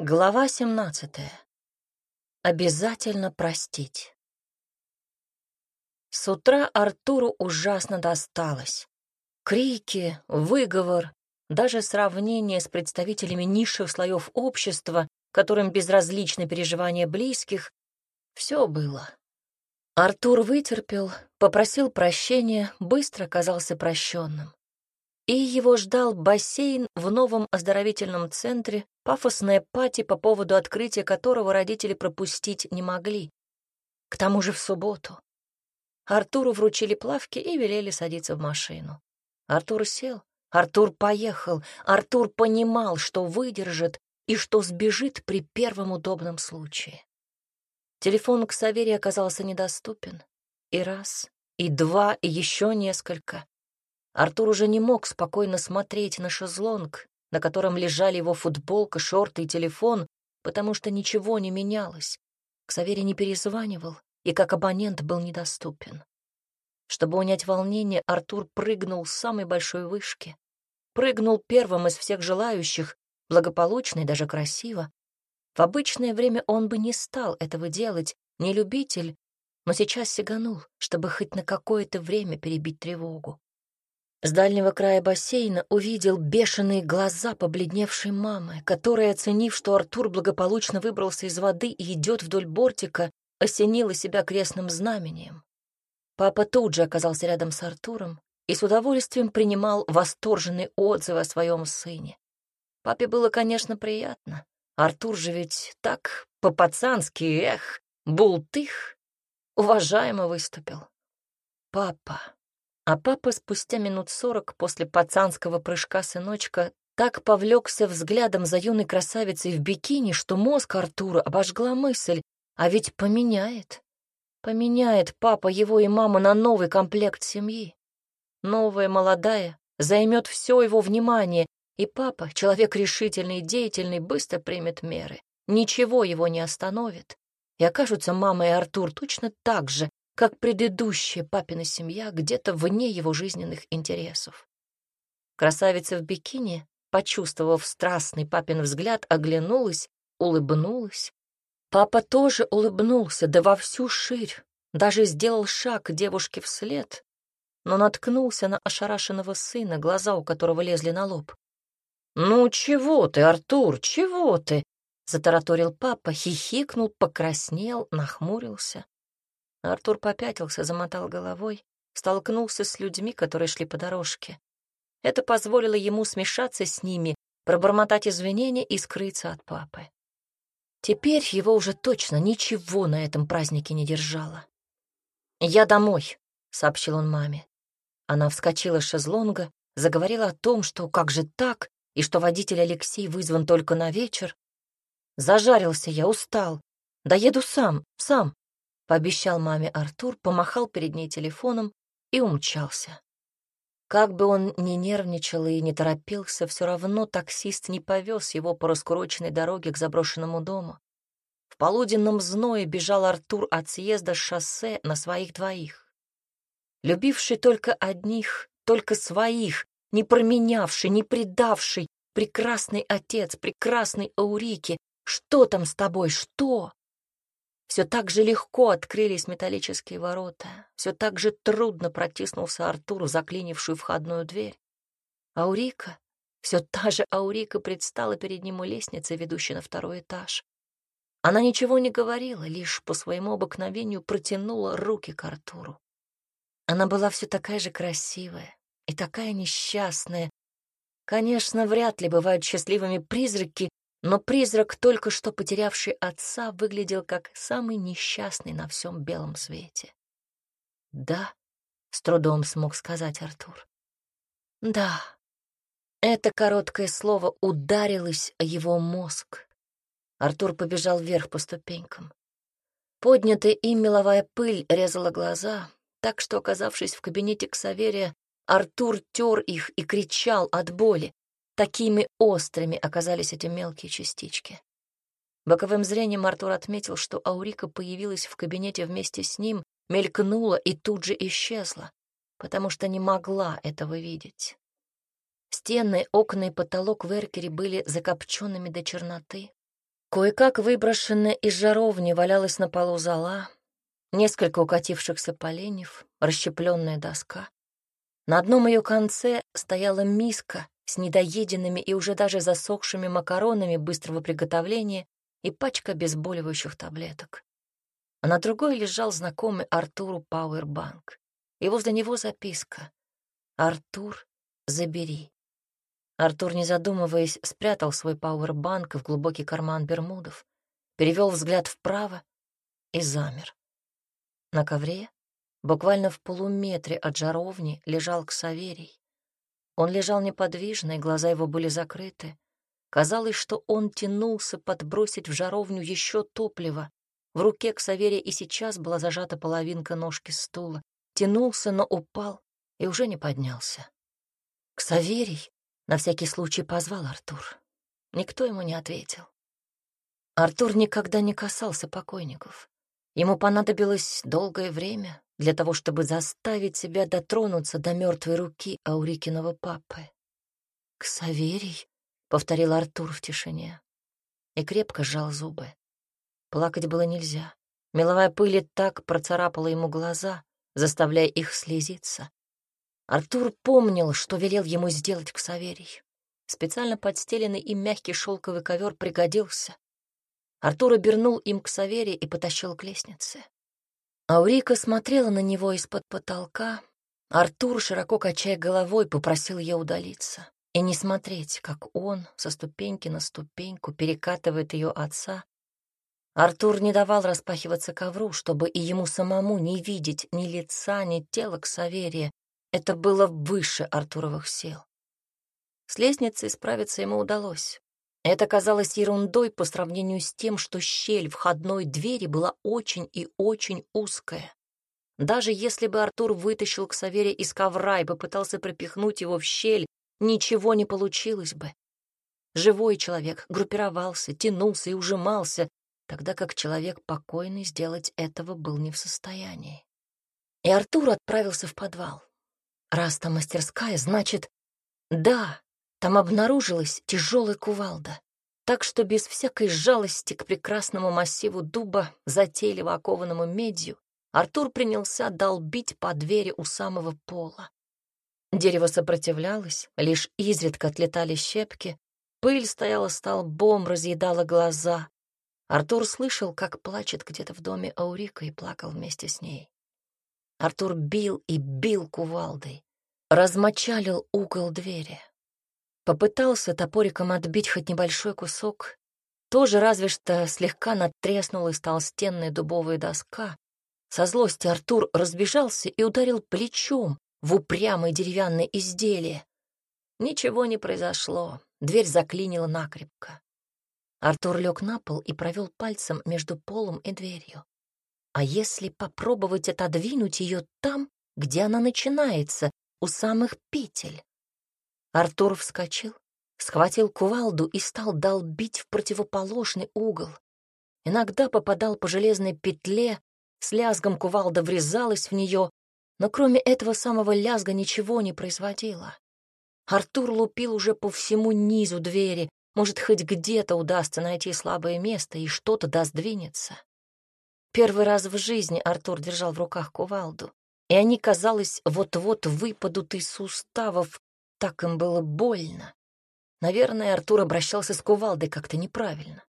Глава 17. Обязательно простить. С утра Артуру ужасно досталось. Крики, выговор, даже сравнение с представителями низших слоев общества, которым безразличны переживания близких, все было. Артур вытерпел, попросил прощения, быстро оказался прощенным. И его ждал бассейн в новом оздоровительном центре, пафосная пати, по поводу открытия которого родители пропустить не могли. К тому же в субботу. Артуру вручили плавки и велели садиться в машину. Артур сел, Артур поехал, Артур понимал, что выдержит и что сбежит при первом удобном случае. Телефон к Саверии оказался недоступен. И раз, и два, и еще несколько. Артур уже не мог спокойно смотреть на шезлонг, на котором лежали его футболка, шорты и телефон, потому что ничего не менялось. К Савере не перезванивал и как абонент был недоступен. Чтобы унять волнение, Артур прыгнул с самой большой вышки. Прыгнул первым из всех желающих, благополучно и даже красиво, в обычное время он бы не стал этого делать, не любитель, но сейчас сиганул, чтобы хоть на какое-то время перебить тревогу. С дальнего края бассейна увидел бешеные глаза побледневшей мамы, которая, оценив, что Артур благополучно выбрался из воды и идет вдоль бортика, осенила себя крестным знамением. Папа тут же оказался рядом с Артуром и с удовольствием принимал восторженные отзывы о своем сыне. Папе было, конечно, приятно. Артур же ведь так по-пацански, эх, бултых, уважаемо выступил. Папа. А папа спустя минут сорок после пацанского прыжка сыночка так повлекся взглядом за юной красавицей в бикини, что мозг Артура обожгла мысль, а ведь поменяет. Поменяет папа его и маму на новый комплект семьи. Новая молодая займет все его внимание, и папа, человек решительный и деятельный, быстро примет меры. Ничего его не остановит. И окажутся мама и Артур точно так же, как предыдущая папина семья, где-то вне его жизненных интересов. Красавица в бикини, почувствовав страстный папин взгляд, оглянулась, улыбнулась. Папа тоже улыбнулся, да во всю ширь, даже сделал шаг девушке вслед, но наткнулся на ошарашенного сына, глаза у которого лезли на лоб. «Ну чего ты, Артур, чего ты?» — затараторил папа, хихикнул, покраснел, нахмурился. Артур попятился, замотал головой, столкнулся с людьми, которые шли по дорожке. Это позволило ему смешаться с ними, пробормотать извинения и скрыться от папы. Теперь его уже точно ничего на этом празднике не держало. «Я домой», — сообщил он маме. Она вскочила с шезлонга, заговорила о том, что как же так, и что водитель Алексей вызван только на вечер. Зажарился я, устал. Доеду сам, сам, — пообещал маме Артур, помахал перед ней телефоном и умчался. Как бы он ни нервничал и не торопился, все равно таксист не повез его по раскуроченной дороге к заброшенному дому. В полуденном зное бежал Артур от съезда с шоссе на своих двоих. Любивший только одних, только своих, не променявший, не предавший, прекрасный отец, прекрасный Аурики. Что там с тобой, что? Все так же легко открылись металлические ворота, все так же трудно протиснулся Артур в заклинившую входную дверь. Аурика, все та же Аурика предстала перед ним у лестницы, ведущей на второй этаж. Она ничего не говорила, лишь по своему обыкновению протянула руки к Артуру. Она была все такая же красивая, и такая несчастная. Конечно, вряд ли бывают счастливыми призраки, но призрак, только что потерявший отца, выглядел как самый несчастный на всем белом свете. «Да», — с трудом смог сказать Артур. «Да». Это короткое слово ударилось о его мозг. Артур побежал вверх по ступенькам. Поднятая им меловая пыль резала глаза, так что, оказавшись в кабинете Ксаверия, Артур тер их и кричал от боли. Такими острыми оказались эти мелкие частички. Боковым зрением Артур отметил, что Аурика появилась в кабинете вместе с ним, мелькнула и тут же исчезла, потому что не могла этого видеть. Стены, окна и потолок в эркере были закопченными до черноты. Кое-как выброшенная из жаровни валялась на полу зола, несколько укатившихся поленьев, расщепленная доска. На одном ее конце стояла миска с недоеденными и уже даже засохшими макаронами быстрого приготовления и пачка обезболивающих таблеток. А на другой лежал знакомый Артуру пауэрбанк. И возле него записка «Артур, забери». Артур, не задумываясь, спрятал свой пауэрбанк в глубокий карман бермудов, перевел взгляд вправо и замер. На ковре, буквально в полуметре от жаровни, лежал Ксаверий. Он лежал неподвижно, и глаза его были закрыты. Казалось, что он тянулся подбросить в жаровню еще топливо. В руке Ксаверия и сейчас была зажата половинка ножки стула. Тянулся, но упал и уже не поднялся. «Ксаверий!» На всякий случай позвал Артур. Никто ему не ответил. Артур никогда не касался покойников. Ему понадобилось долгое время для того, чтобы заставить себя дотронуться до мертвой руки Аурикиного папы. «Ксаверий», — повторил Артур в тишине, и крепко сжал зубы. Плакать было нельзя. Меловая пыль так процарапала ему глаза, заставляя их слезиться. Артур помнил, что велел ему сделать Ксаверий. Специально подстеленный им мягкий шелковый ковер пригодился. Артур обернул им Ксаверия и потащил к лестнице. Аурика смотрела на него из-под потолка. Артур, широко качая головой, попросил ее удалиться и не смотреть, как он со ступеньки на ступеньку перекатывает ее отца. Артур не давал распахиваться ковру, чтобы и ему самому не видеть ни лица, ни тела Ксаверия, это было выше Артуровых сил. С лестницей справиться ему удалось. Это казалось ерундой по сравнению с тем, что щель входной двери была очень и очень узкая. Даже если бы Артур вытащил Ксаверия из ковра и попытался пропихнуть его в щель, ничего не получилось бы. Живой человек группировался, тянулся и ужимался, тогда как человек покойный сделать этого был не в состоянии. И Артур отправился в подвал. Раз там мастерская, значит... Да, там обнаружилась тяжелая кувалда. Так что без всякой жалости к прекрасному массиву дуба, затейливо окованному медью, Артур принялся долбить по двери у самого пола. Дерево сопротивлялось, лишь изредка отлетали щепки, пыль стояла столбом, разъедала глаза. Артур слышал, как плачет где-то в доме Аурика и плакал вместе с ней. Артур бил и бил кувалдой, размочалил угол двери. Попытался топориком отбить хоть небольшой кусок, тоже разве что слегка надтреснулась толстенная дубовая доска. Со злости Артур разбежался и ударил плечом в упрямое деревянное изделие. Ничего не произошло, дверь заклинила накрепко. Артур лег на пол и провел пальцем между полом и дверью. А если попробовать отодвинуть ее там, где она начинается, у самых петель? Артур вскочил, схватил кувалду и стал долбить в противоположный угол. Иногда попадал по железной петле, с лязгом кувалда врезалась в нее, но кроме этого самого лязга ничего не производило. Артур лупил уже по всему низу двери, может, хоть где-то удастся найти слабое место и что-то даст двинется. Первый раз в жизни Артур держал в руках кувалду, и они, казалось, вот-вот выпадут из суставов, так им было больно. Наверное, Артур обращался с кувалдой как-то неправильно.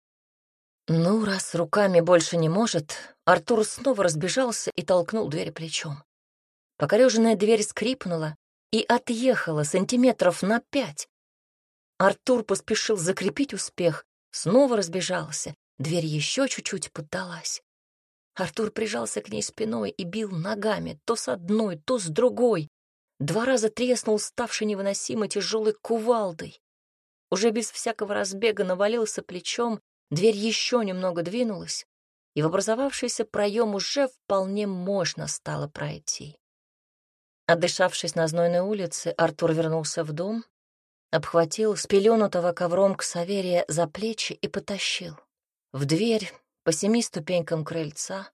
Ну, раз руками больше не может, Артур снова разбежался и толкнул дверь плечом. Покореженная дверь скрипнула и отъехала сантиметров на пять. Артур поспешил закрепить успех, снова разбежался, дверь еще чуть-чуть поддалась. Артур прижался к ней спиной и бил ногами, то с одной, то с другой. Два раза треснул ставший невыносимо тяжелой кувалдой. Уже без всякого разбега навалился плечом, дверь еще немного двинулась, и в образовавшийся проем уже вполне можно стало пройти. Отдышавшись на знойной улице, Артур вернулся в дом, обхватил спеленутого ковром к Саверия за плечи и потащил. В дверь по семи ступенькам крыльца.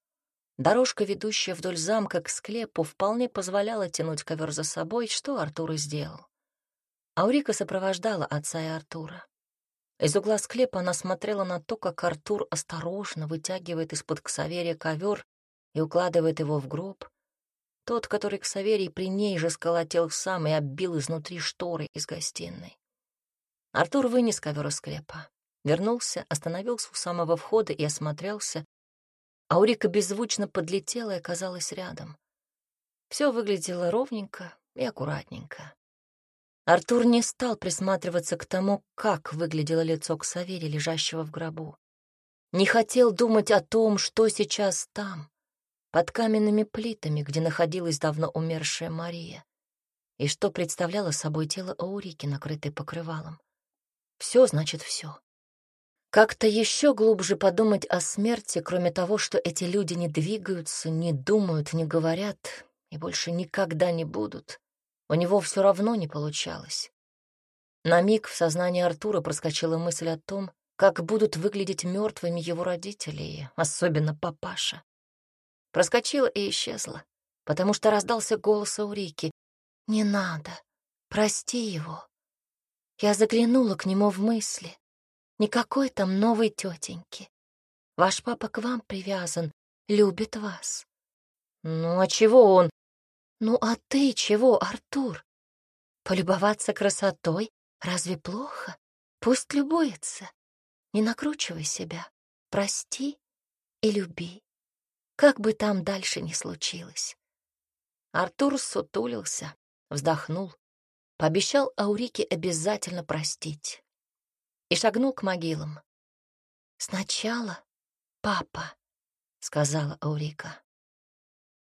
Дорожка, ведущая вдоль замка к склепу, вполне позволяла тянуть ковер за собой, что Артур и сделал. Аурика сопровождала отца и Артура. Из угла склепа она смотрела на то, как Артур осторожно вытягивает из-под Ксаверия ковер и укладывает его в гроб. Тот, который Ксаверий при ней же сколотил сам и оббил изнутри шторы из гостиной. Артур вынес ковер из склепа, вернулся, остановился у самого входа и осмотрелся. Аурика беззвучно подлетела и оказалась рядом. Все выглядело ровненько и аккуратненько. Артур не стал присматриваться к тому, как выглядело лицо Ксавери, лежащего в гробу. Не хотел думать о том, что сейчас там, под каменными плитами, где находилась давно умершая Мария, и что представляло собой тело Аурики, накрытое покрывалом. Все значит все. Как-то еще глубже подумать о смерти, кроме того, что эти люди не двигаются, не думают, не говорят и больше никогда не будут, у него все равно не получалось. На миг в сознании Артура проскочила мысль о том, как будут выглядеть мертвыми его родители, особенно папаша. Проскочила и исчезла, потому что раздался голос Аурики. «Не надо, прости его». Я заглянула к нему в мысли. Никакой там новой тетеньки. Ваш папа к вам привязан, любит вас. Ну, а чего он? Ну а ты чего, Артур? Полюбоваться красотой разве плохо? Пусть любуется. Не накручивай себя. Прости и люби. Как бы там дальше ни случилось. Артур сутулился, вздохнул, пообещал Аурике обязательно простить и шагнул к могилам. «Сначала папа», — сказала Аурика.